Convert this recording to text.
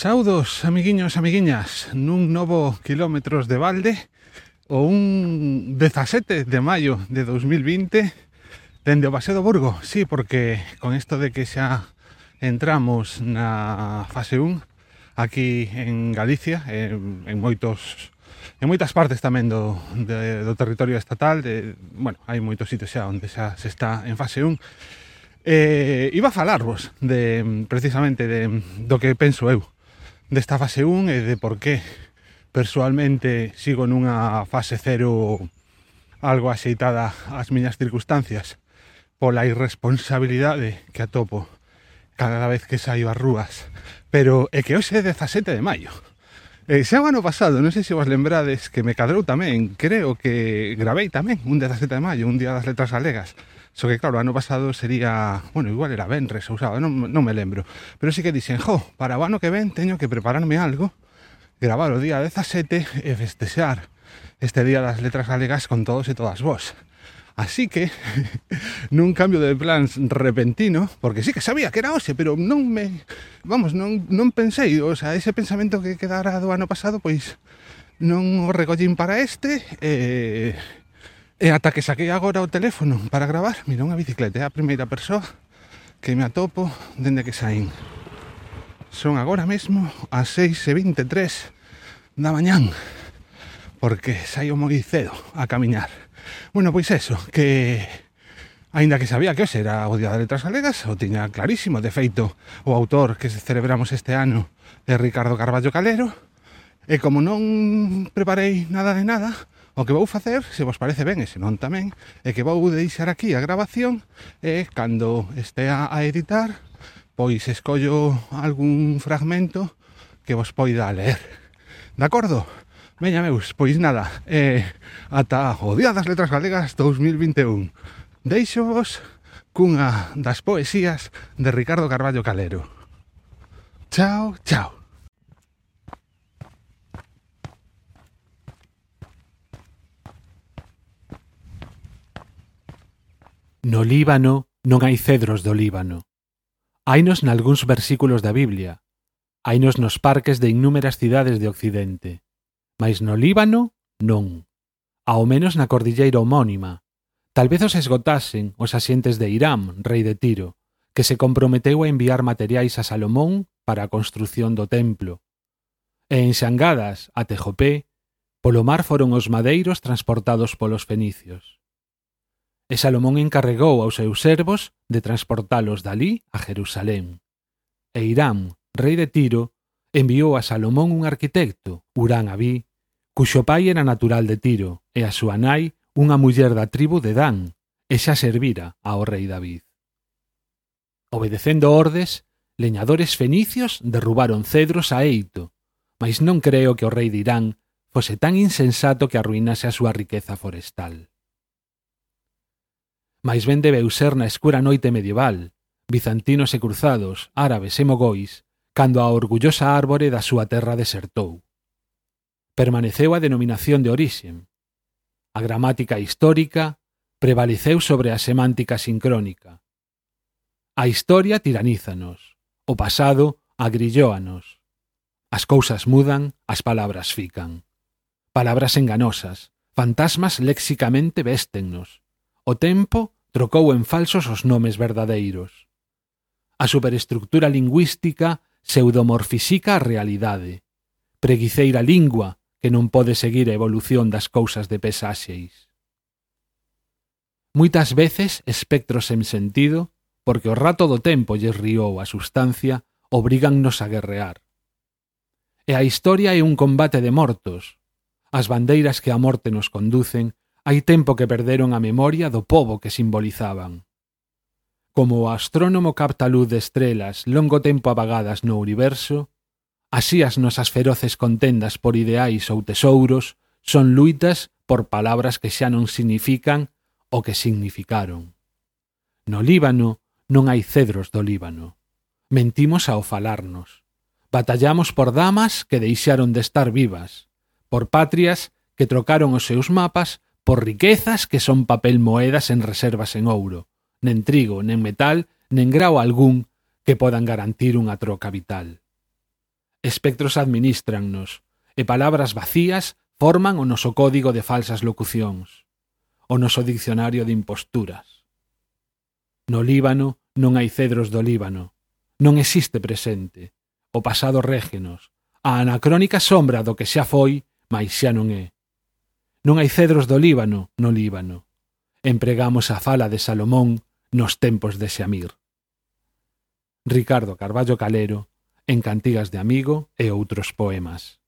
Saudos, amiguiños, amiguiñas, nun novo kilómetros de balde o un 17 de maio de 2020 dende o Paseo do Burgo. Sí, porque con isto de que xa entramos na fase 1 aquí en Galicia, en, en moitos en moitas partes tamén do, de, do territorio estatal, de, bueno, hai moitos sitios xa onde xa se está en fase 1, eh, iba a falarvos de, precisamente de, do que penso eu desta fase 1 e de por qué. Persoalmente sigo nunha fase 0 algo axeitada ás miñas circunstancias pola irresponsabilidade que atopo cada vez que saio ás rúas. Pero é que hoxe é 17 de maio. E xa o ano pasado, non sei se vos lembrades que me cadrou tamén, creo que gravei tamén un 17 de maio, un día das letras galegas. So que claro, ano pasado sería, bueno, igual era Benres ou sábado, non, non me lembro. Pero sí que dixen, jo, para o ano que ven teño que prepararme algo, gravar o día 17 e festexar este día das letras galegas con todos e todas vos. Así que, nun cambio de plans repentino, porque sí que sabía que era hoxe, pero non me... Vamos, non, non pensei, o sea, ese pensamento que quedara do ano pasado, pois non o recollín para este, eh, E ata que saquei agora o teléfono para gravar, mira unha bicicleta, é a primeira persoa que me atopo dende que saín. Son agora mesmo as 6 e 23 da mañán, porque saio moi cedo a camiñar. Bueno, pois eso, que Ainda que sabía que hoxe era o Día das Letras Galegas, o tiña clarísimo, de feito, o autor que celebramos este ano é Ricardo Carballo Calero, e como non preparei nada de nada, O que vou facer, se vos parece ben e se non tamén, é que vou deixar aquí a grabación e cando estea a editar, pois escollo algún fragmento que vos poida ler. De acordo? Veña, meus, pois nada, eh, ata o Día das Letras Galegas 2021. Deixo vos cunha das poesías de Ricardo Carballo Calero. Chao, chao. No Líbano non hai cedros do Líbano. Hainos nalgúns versículos da Biblia. Hainos nos parques de innúmeras cidades de Occidente. Mais no Líbano, non. Ao menos na cordilleira homónima. Talvez os esgotasen os asientes de Irán, rei de Tiro, que se comprometeu a enviar materiais a Salomón para a construción do templo. E en Xangadas, a Tejopé, polo mar foron os madeiros transportados polos fenicios e Salomón encarregou aos seus servos de transportalos dalí a Jerusalén. E Irán, rei de Tiro, enviou a Salomón un arquitecto, Urán Abí, cuxo pai era natural de Tiro e a súa nai unha muller da tribu de Dan, e xa servira ao rei David. Obedecendo ordes, leñadores fenicios derrubaron cedros a eito, mais non creo que o rei de Irán fose tan insensato que arruinase a súa riqueza forestal mais ben debeu ser na escura noite medieval, bizantinos e cruzados, árabes e mogois, cando a orgullosa árbore da súa terra desertou. Permaneceu a denominación de orixen. A gramática histórica prevaleceu sobre a semántica sincrónica. A historia tiranízanos, o pasado agrillóanos. As cousas mudan, as palabras fican. Palabras enganosas, fantasmas lexicamente véstennos, O tempo trocou en falsos os nomes verdadeiros. A superestructura lingüística pseudomorfisica a realidade. Preguiceira lingua que non pode seguir a evolución das cousas de pesaxeis. Moitas veces espectros sen sentido, porque o rato do tempo lles riou a sustancia, obrígannos a guerrear. E a historia é un combate de mortos. As bandeiras que a morte nos conducen hai tempo que perderon a memoria do pobo que simbolizaban. Como o astrónomo capta luz de estrelas longo tempo apagadas no universo, así as nosas feroces contendas por ideais ou tesouros son luitas por palabras que xa non significan o que significaron. No Líbano non hai cedros do Líbano. Mentimos ao falarnos. Batallamos por damas que deixaron de estar vivas, por patrias que trocaron os seus mapas por riquezas que son papel moedas en reservas en ouro, nen trigo, nen metal, nen grao algún que podan garantir unha troca vital. Espectros administrannos, e palabras vacías forman o noso código de falsas locucións, o noso diccionario de imposturas. No Líbano non hai cedros do Líbano, non existe presente, o pasado régenos, a anacrónica sombra do que xa foi, mais xa non é. Non hai cedros do Líbano no Líbano. Empregamos a fala de Salomón nos tempos de Xamir. Ricardo Carballo Calero, en Cantigas de Amigo e outros poemas.